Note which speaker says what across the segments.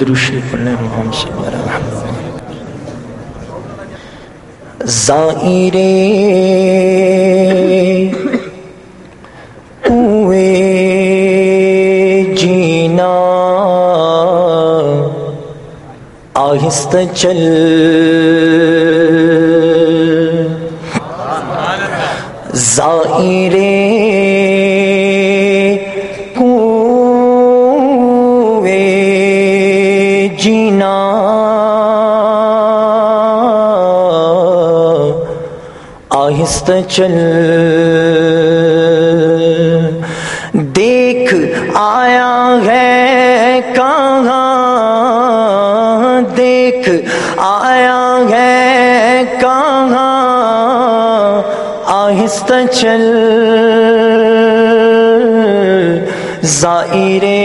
Speaker 1: دروشی پڑھنے محمد صلی اللہ علیہ وسلم۔ زائرے ہوئے جینا۔ آہست چل۔ زائرے آہست چل۔ دیکھ آیا ہے کہاں؟ دیکھ آیا ہے کہاں؟ آہست چل۔ زائرے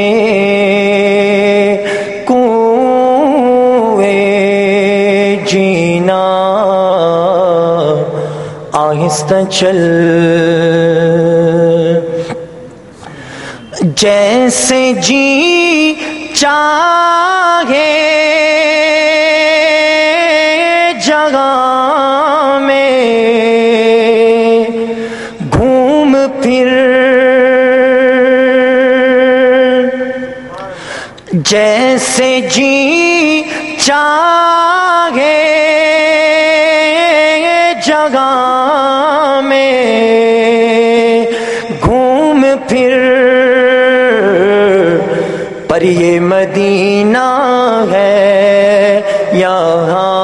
Speaker 1: آہست چل جیسے جی چاہے جگہ میں گھوم پھر۔ جیسے جی گھوم پھر۔ پر یہ مدینہ ہے، یہاں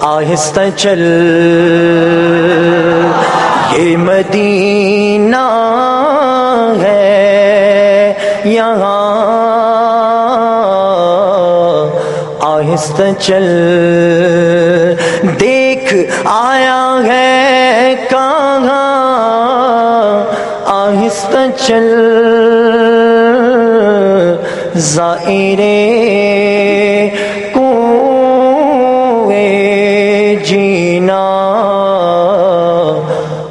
Speaker 1: آہستہ چل۔ یہ مدینہ ہے، یہاں آہستہ چل۔ دیکھ آیا ہے کہاں؟ آہستہ چل۔ زائرے کوے جینا۔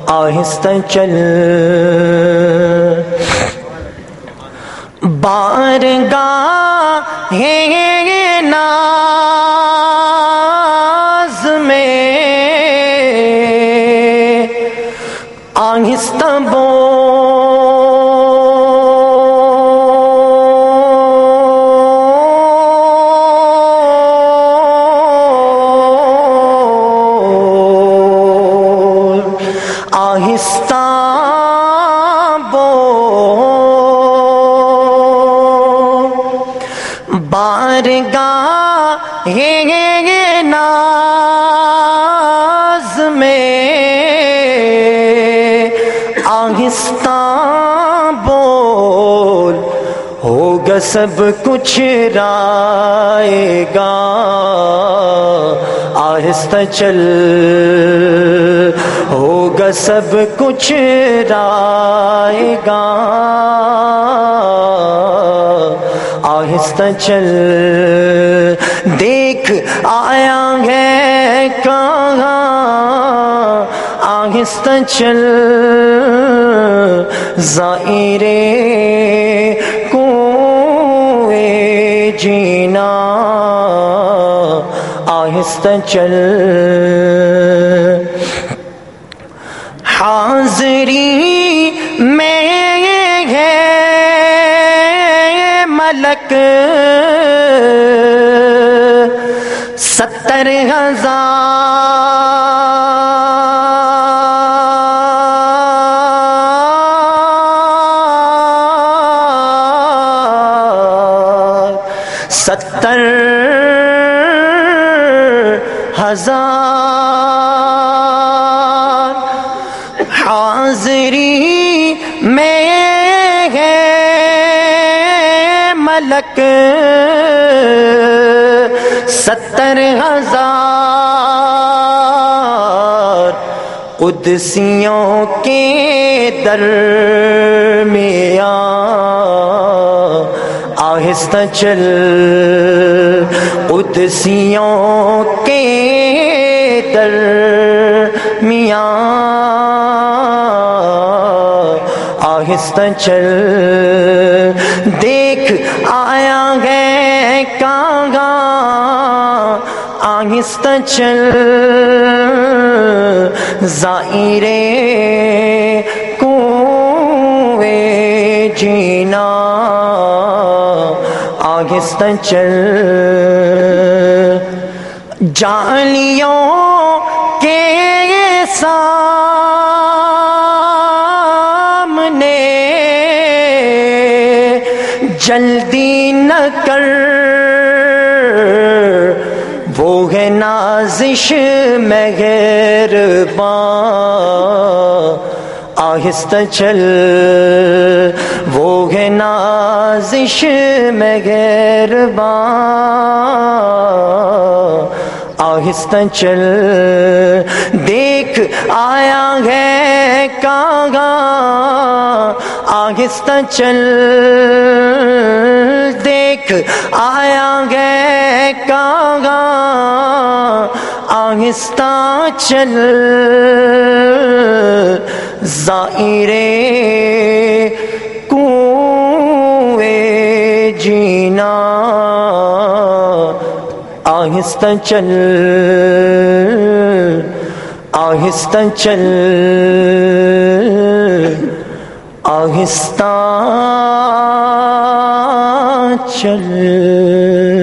Speaker 1: آہستہ چل۔ بارگاہ ہے آہستہ بول آہستہ بول بارگاہ ہے ناز میں۔ سب کچھ رائے گا۔ آہستہ چل ہوگا سب کچھ رائے گا۔ آہستہ چل دیکھ آیا ہے کہاں۔ آہستہ چل زائرے آہستہ چل حاضری میں ہے ملک ستر ہزار ہزار حاضری میں ہے ملک ستر ہزار قدسیوں کے در میں آہستہ چل قدسیوں کے در میاں آہستہ چل دیکھ آیا ہے کاغاں آہستہ چل ظاہرے آہستہ چل۔ جانلیوں کے سامنے جلدی نہ کر۔ وہ ہے نازش مہربان آہستہ چل۔ وہ ہے نازش مہربان آہستہ چل۔ دیکھ آیا ہے کہاں۔ آہستہ چل۔ دیکھ آیا ہے کہاں۔ آہستہ چل۔ ظاہرے آہستہ چل آہستہ چل آہستہ چل۔